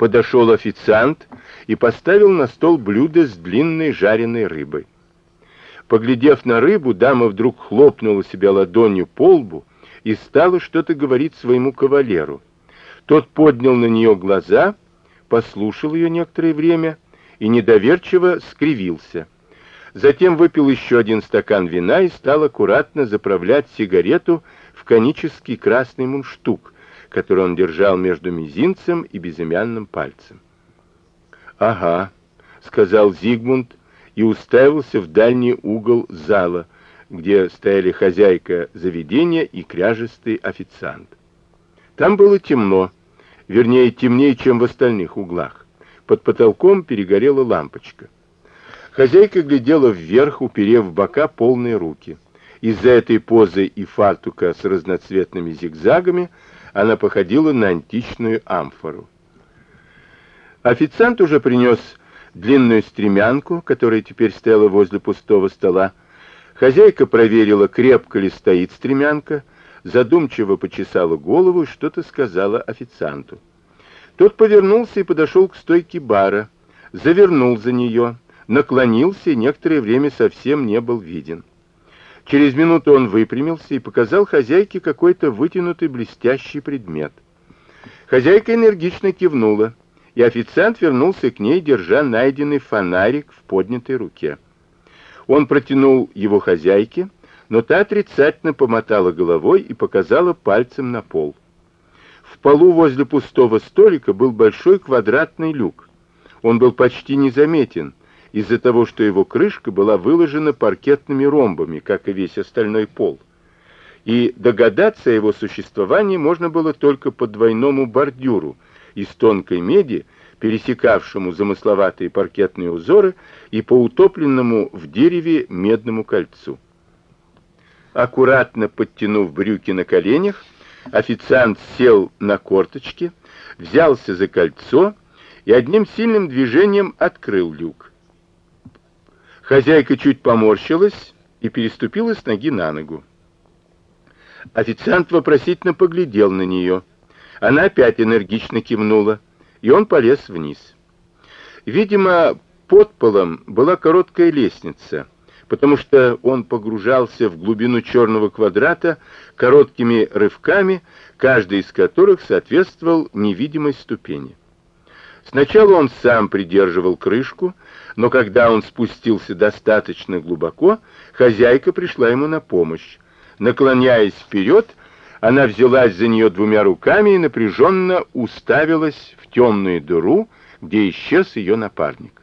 Подошел официант и поставил на стол блюдо с длинной жареной рыбой. Поглядев на рыбу, дама вдруг хлопнула себя ладонью по лбу и стала что-то говорить своему кавалеру. Тот поднял на нее глаза, послушал ее некоторое время и недоверчиво скривился. Затем выпил еще один стакан вина и стал аккуратно заправлять сигарету в конический красный мундштук, который он держал между мизинцем и безымянным пальцем. «Ага», — сказал Зигмунд и уставился в дальний угол зала, где стояли хозяйка заведения и кряжистый официант. Там было темно, вернее, темнее, чем в остальных углах. Под потолком перегорела лампочка. Хозяйка глядела вверх, уперев бока полные руки. Из-за этой позы и фартука с разноцветными зигзагами она походила на античную амфору. Официант уже принес длинную стремянку, которая теперь стояла возле пустого стола. Хозяйка проверила, крепко ли стоит стремянка, задумчиво почесала голову и что-то сказала официанту. Тот повернулся и подошел к стойке бара, завернул за нее, наклонился и некоторое время совсем не был виден. Через минуту он выпрямился и показал хозяйке какой-то вытянутый блестящий предмет. Хозяйка энергично кивнула, и официант вернулся к ней, держа найденный фонарик в поднятой руке. Он протянул его хозяйке, но та отрицательно помотала головой и показала пальцем на пол. В полу возле пустого столика был большой квадратный люк. Он был почти незаметен из-за того, что его крышка была выложена паркетными ромбами, как и весь остальной пол. И догадаться о его существовании можно было только по двойному бордюру из тонкой меди, пересекавшему замысловатые паркетные узоры и по утопленному в дереве медному кольцу. Аккуратно подтянув брюки на коленях, Официант сел на корточки, взялся за кольцо и одним сильным движением открыл люк. Хозяйка чуть поморщилась и переступила с ноги на ногу. Официант вопросительно поглядел на нее. Она опять энергично кивнула, и он полез вниз. Видимо, под полом была короткая лестница — потому что он погружался в глубину черного квадрата короткими рывками, каждый из которых соответствовал невидимой ступени. Сначала он сам придерживал крышку, но когда он спустился достаточно глубоко, хозяйка пришла ему на помощь. Наклоняясь вперед, она взялась за нее двумя руками и напряженно уставилась в темную дыру, где исчез ее напарник.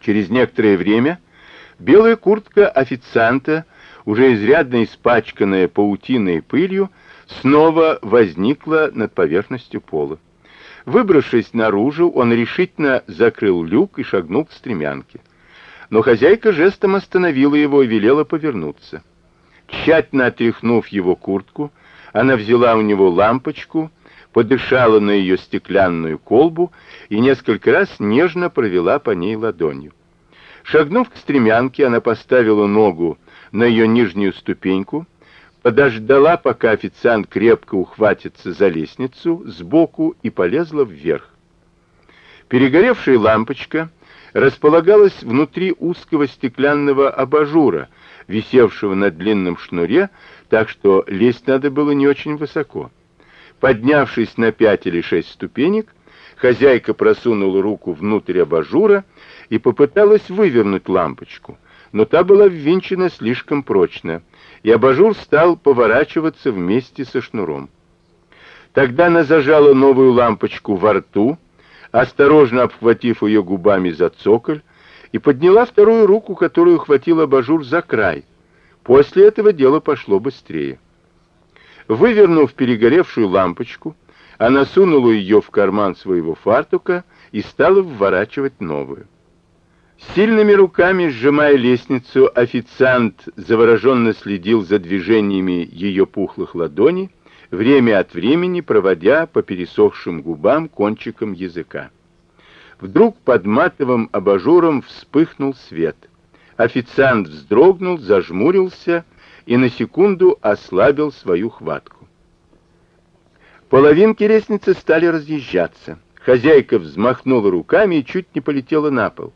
Через некоторое время Белая куртка официанта, уже изрядно испачканная паутиной и пылью, снова возникла над поверхностью пола. Выбравшись наружу, он решительно закрыл люк и шагнул к стремянке. Но хозяйка жестом остановила его и велела повернуться. Тщательно отряхнув его куртку, она взяла у него лампочку, подышала на ее стеклянную колбу и несколько раз нежно провела по ней ладонью. Шагнув к стремянке, она поставила ногу на ее нижнюю ступеньку, подождала, пока официант крепко ухватится за лестницу сбоку и полезла вверх. Перегоревшая лампочка располагалась внутри узкого стеклянного абажура, висевшего на длинном шнуре, так что лезть надо было не очень высоко. Поднявшись на пять или шесть ступенек, хозяйка просунула руку внутрь абажура и попыталась вывернуть лампочку, но та была ввинчена слишком прочно, и абажур стал поворачиваться вместе со шнуром. Тогда она зажала новую лампочку во рту, осторожно обхватив ее губами за цоколь, и подняла вторую руку, которую хватил абажур за край. После этого дело пошло быстрее. Вывернув перегоревшую лампочку, она сунула ее в карман своего фартука и стала вворачивать новую. Сильными руками, сжимая лестницу, официант завороженно следил за движениями ее пухлых ладоней, время от времени проводя по пересохшим губам кончиком языка. Вдруг под матовым абажуром вспыхнул свет. Официант вздрогнул, зажмурился и на секунду ослабил свою хватку. Половинки лестницы стали разъезжаться. Хозяйка взмахнула руками и чуть не полетела на пол.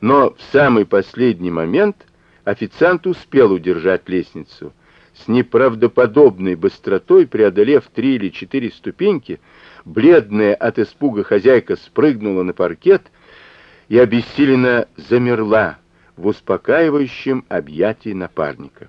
Но в самый последний момент официант успел удержать лестницу. С неправдоподобной быстротой, преодолев три или четыре ступеньки, бледная от испуга хозяйка спрыгнула на паркет и обессиленно замерла в успокаивающем объятии напарника.